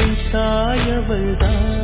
என் தாயவள்தான்.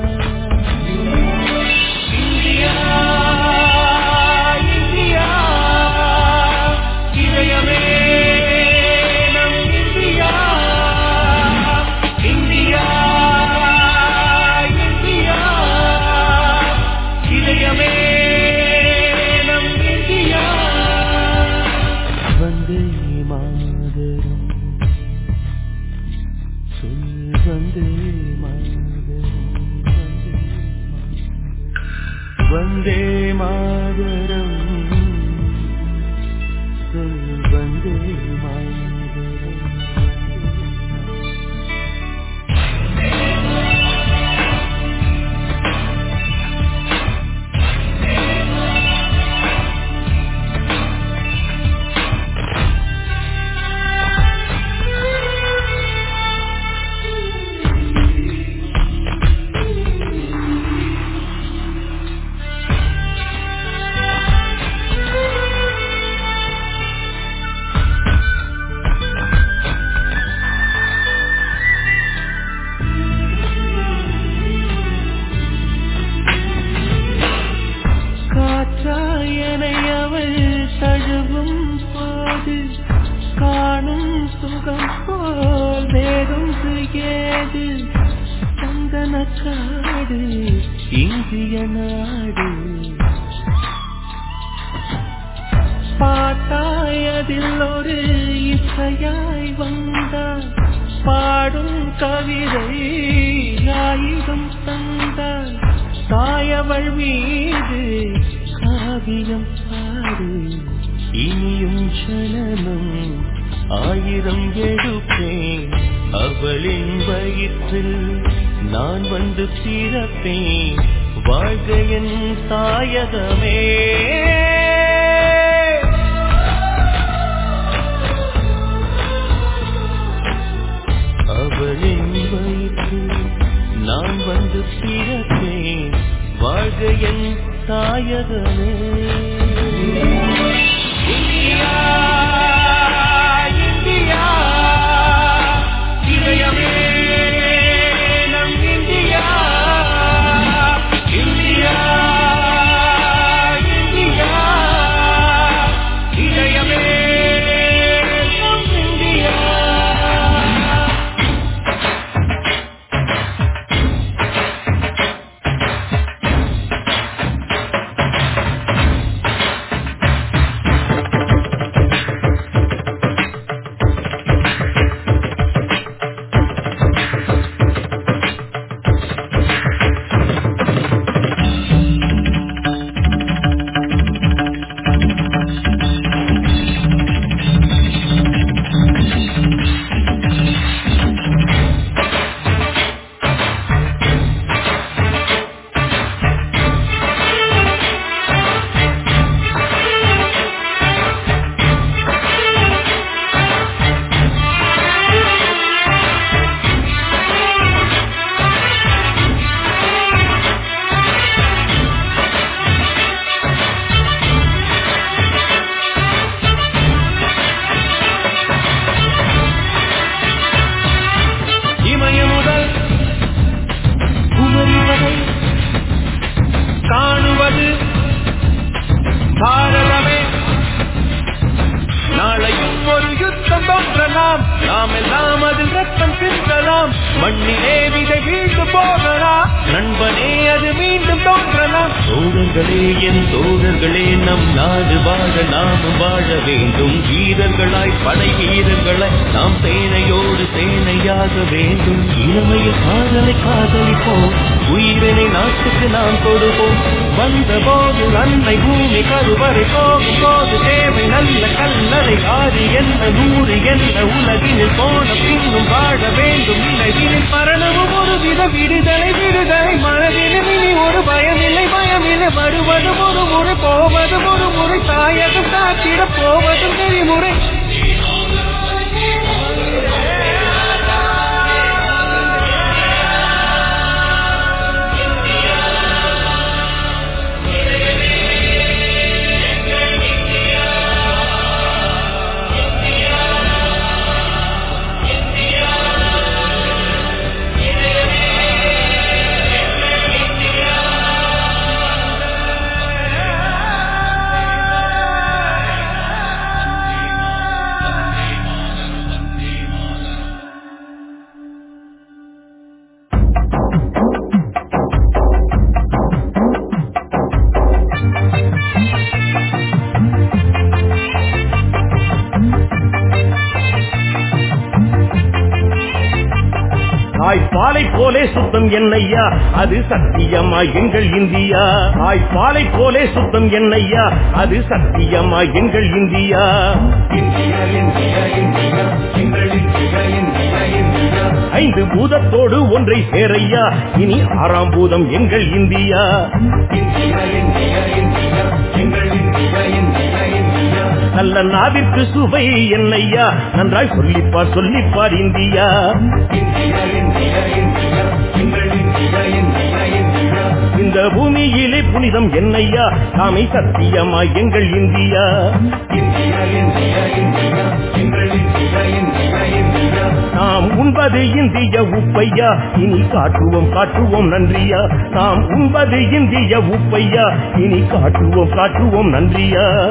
ராகியம் பாடு இனியும் சலனம் ஆயிரம் எடுப்பேன். அவளின் வயிற்றில் நான் வந்து பிறப்பேன். வாழ்க தாயகமே. தாயகமே என் சோழர்களே நம் நாடு வாழ நாமும் வாழ வேண்டும். வீரர்களாய் படை வீரர்களாய் நாம் சேனையோடு சேனையாக வேண்டும். இளமையில் காதலை காதலிப்போம் உயிரினை நாட்டுக்கு நாம் கொடுப்போம். வந்த போது அன்னை பூமி கருவறை போகும் போது தேவை நல்ல கல்லறை ஆறு என்ன நூறு என்ன உலகினில் போன பின்னும் வாழ வேண்டும். இலகினில் மரணமும் ஒரு வித விடுதலை விடுதலை. மனதிலும் இனி ஒரு பயமில்லை பயமில்லை. வருவதும் ஒரு முறை போவதும் ஒரு முறை தாயகம் சாத்திட போவதும் நெறிமுறை. என்னையா அது சத்தியமா எங்கள் இந்தியா? தாய்ப்பாலை போலே சுத்தம் என்னையா? அது சத்தியமா எங்கள் இந்தியா? ஐந்து பூதத்தோடு ஒன்றை சேரையா? இனி ஆறாம் பூதம் எங்கள் இந்தியா? நல்ல நாவிற்கு சுவை என்னையா? நன்றாய் சொல்லிப்பார் சொல்லிப்பார் இந்தியா இந்த பூமியிலே புனிதம் என்னையா? சாமி சத்தியமா? எங்கள் இந்தியா. நாம் உண்பது இந்திய உப்பையா? இனி காட்டுவோம் காட்டுவோம் நன்றியா. நாம் உண்பது இந்திய உப்பையா? இனி காட்டுவோம் காட்டுவோம் நன்றியா.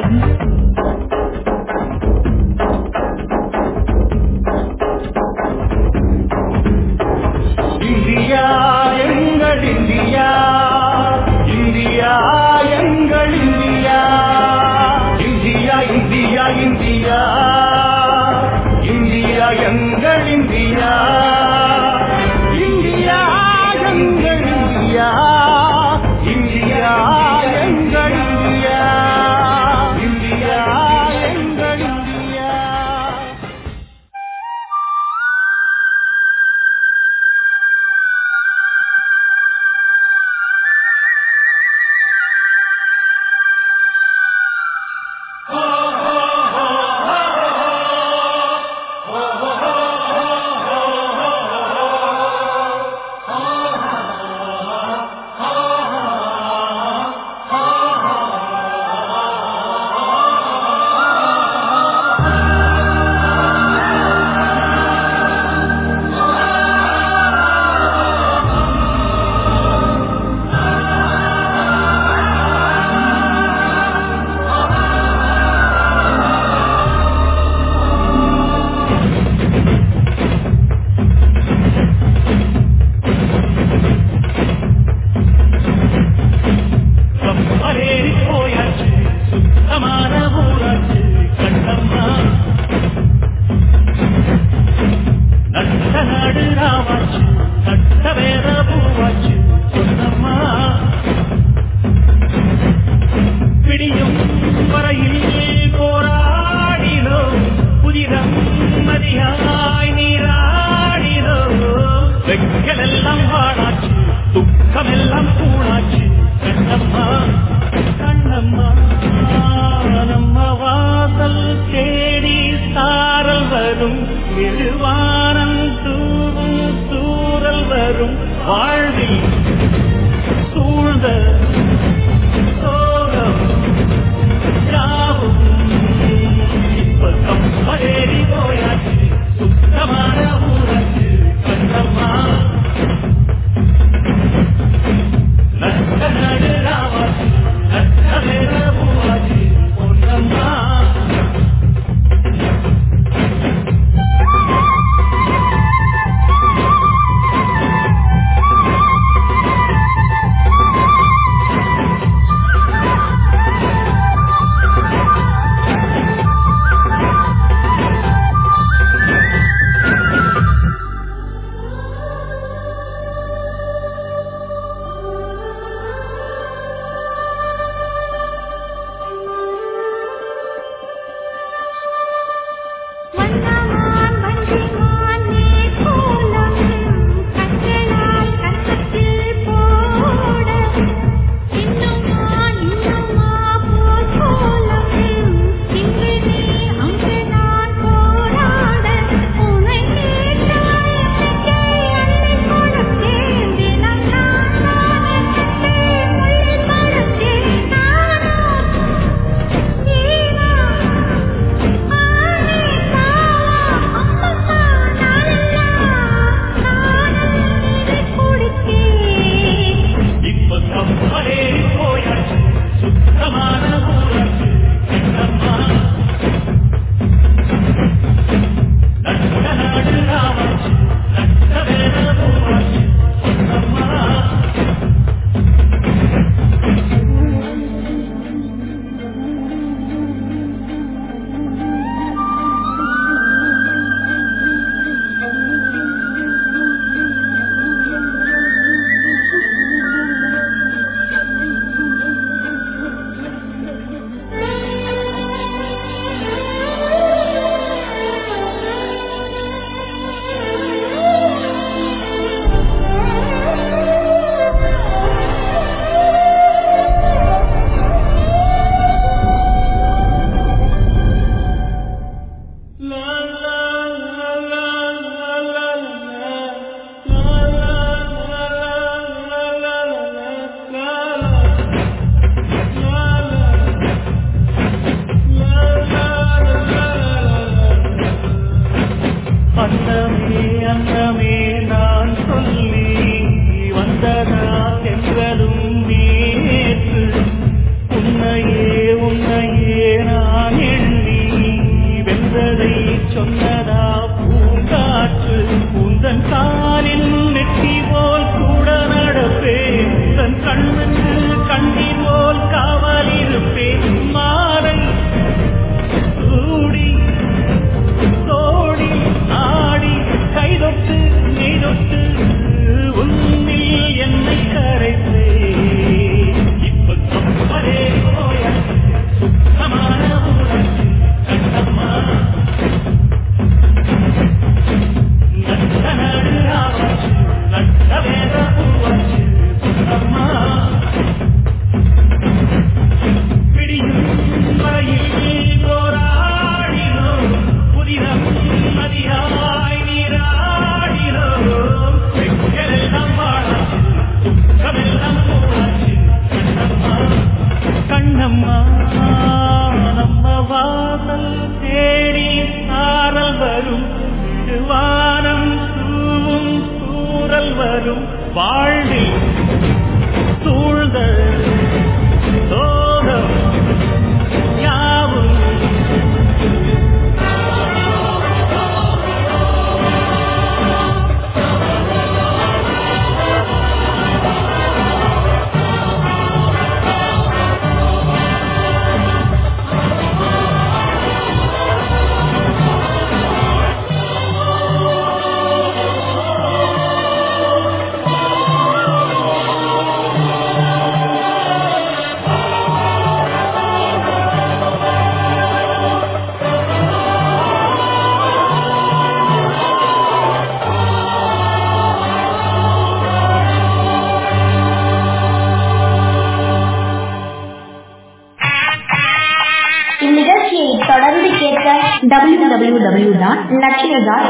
வரும் எழுவானம் தூவும் சூரல் வரும் வாழ்வில்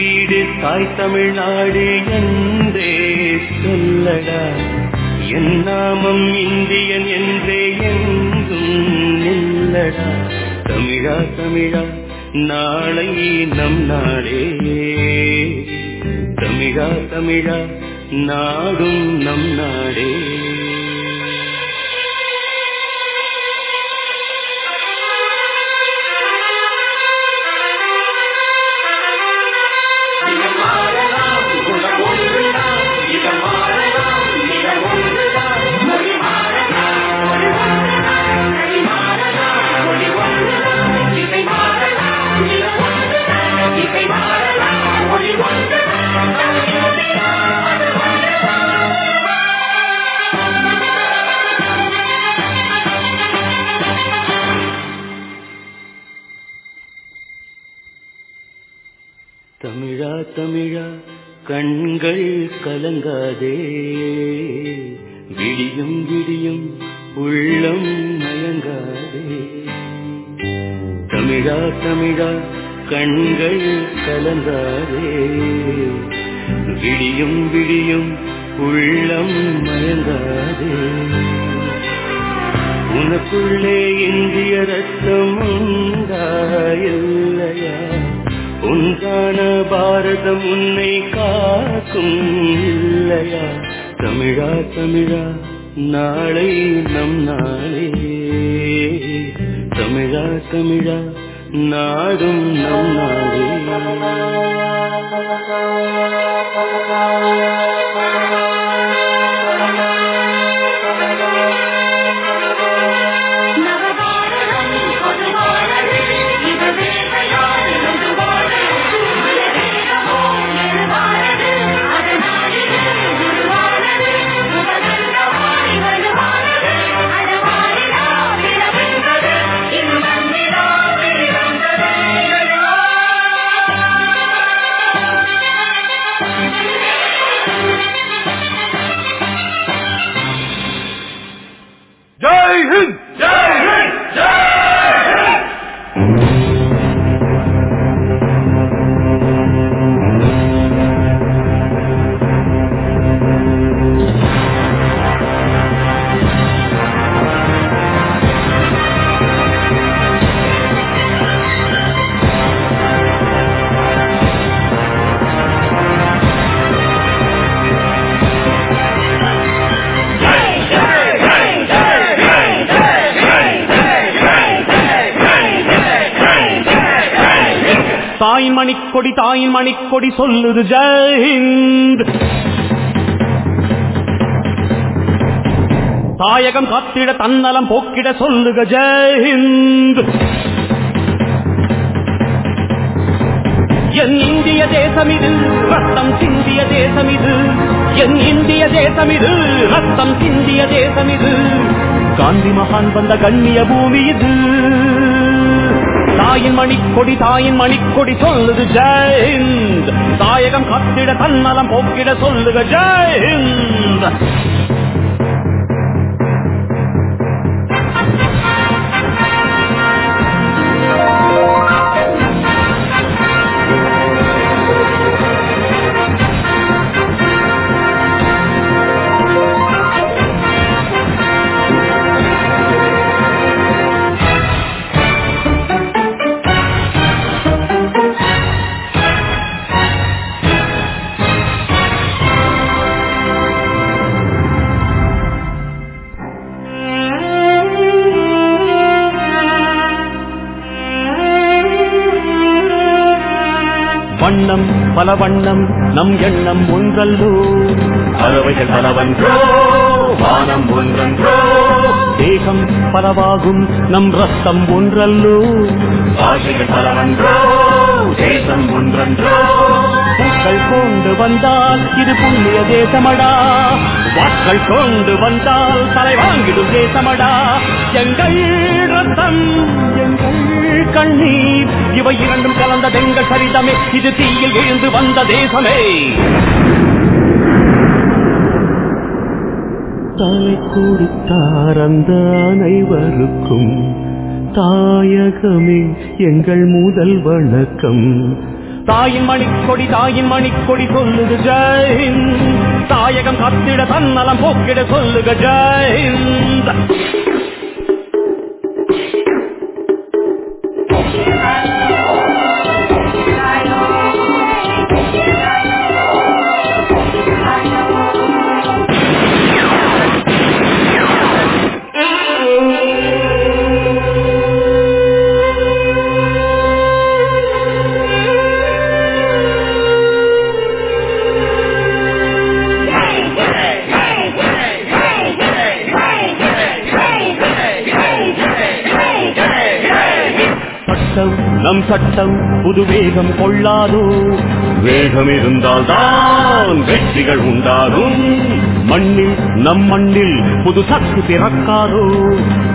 வீடு தாய் தமிழ்நாடு என்றே சொல்லடா. என் நாமம் இந்தியன் என்றே எங்கும் நில்லடா. தமிழா தமிழா நாளை நம் நாடே. தமிழா தமிழா நாடும் நம் நாடே. தமிழா கண்கள் கலங்காதே. விடியும் விடியும் உள்ளம் மயங்காதே. தமிழா தமிழா கண்கள் கலங்காதே. விடியும் விடியும் உள்ளம் மயங்காதே. உனக்குள்ளே இந்திய ரத்தம் உண்டா இல்லையா உன்கான பாரதம் உன்னை காக்கும் இல்லையா? தமிழா தமிழா நாளை நம் நாளே. தமிழா தமிழா நாடும் நம் நாளே. மணிக்கொடி தாயின் மணிக்கொடி சொல்லுது ஜெயஹிந்த். தாயகம் காத்திட தன்னலம் போக்கிட சொல்லுக ஜெயஹிந்த். என் இந்திய தேசம் இது ரத்தம் சிந்திய தேசம் இது என் இந்திய தேசம் இது ரத்தம் சிந்திய தேசம் இது காந்தி மகான் வந்த கண்ணிய பூமி இது. தாயின் மணிக்கொடி தாயின் மணிக்கொடி சொல்லுது ஜெயந்த் தாயகம் கத்திட தன்னலம் போக்கிட சொல்லுக ஜெயந்த் பல வண்ணம் நம் எண்ணம் ஒன்றல்லோ. பறவைகள் பலவன்றோ வானம் ஒன்றன்றோ. தேகம் பலவாகும் நம் ரத்தம் ஒன்றல்லோ. பாஷைகள் பலவன்றோ தேசம் ஒன்றன்றோ. பூக்கள் கொண்டு வந்தால் இது புண்ணிய தேசமடா. வாக்கள் கொண்டு வந்தால் தலை வாங்கிடும் தேசமடா. எங்கள் ரத்தம் எங்கள் கண்ணீர் இவை இரண்டும் கலந்த எங்கள் சரிதமே. இது தீயில் எழுந்து வந்த தேசமே. தாய் கொடுத்தார் அந்த அனைவருக்கும். தாயகமே எங்கள் முதல் வணக்கம். தாயின் மணிக்கொடி தாயின் மணிக்கொடி சொல்லுக ஜெயந்த் தாயகம் கத்திட தன்னலம் போக்கிட சொல்லுக ஜெயந்த் நம் சட்டம் புது வேகம் கொள்ளாதோ. வேகம் இருந்தால் தான் வெற்றிகள் உண்டாகும். மண்ணில் நம் மண்ணில் புது சக்தி பிறக்காதோ.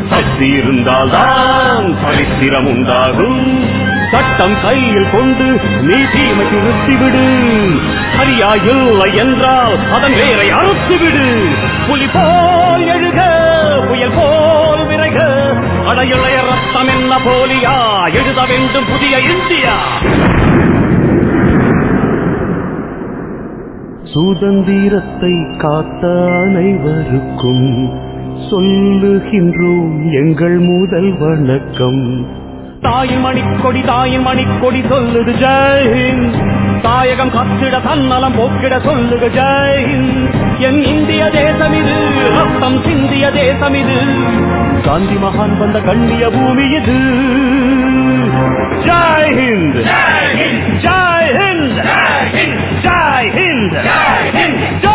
சக்தி இருந்தால் தான் சரித்திரம் உண்டாகும். சட்டம் கையில் கொண்டு நீ தீமை திருத்திவிடு சரியா இல்லை என்றால் அதன் வேரை அறுத்துவிடு. புலி போல் எழுக புயல் போல் அடையுளைய ரத்தம் என்ன போலியா? எழுத வேண்டும் புதிய இந்தியா. சுதந்திரத்தை காத்த அனைவருக்கும் சொல்லுகின்றோம் எங்கள் முதல் வணக்கம். தாயின் மணிக்கொடி தாயின் மணிக்கொடி சொல்லுது ஜெயஹிந்த் தாயகம் கத்திட தன்னலம் போக்கிட சொல்லுக ஜெயஹிந்த் என் இந்திய தேசம் இது ரத்தம் சிந்திய தேசம் இது. காந்தி மகான் வந்த கண்ணிய பூமி இது. ஜெய் ஹிந்த். ஜெய் ஹிந்த். ஜெய் ஹிந்த். ஜெய் ஹிந்த்.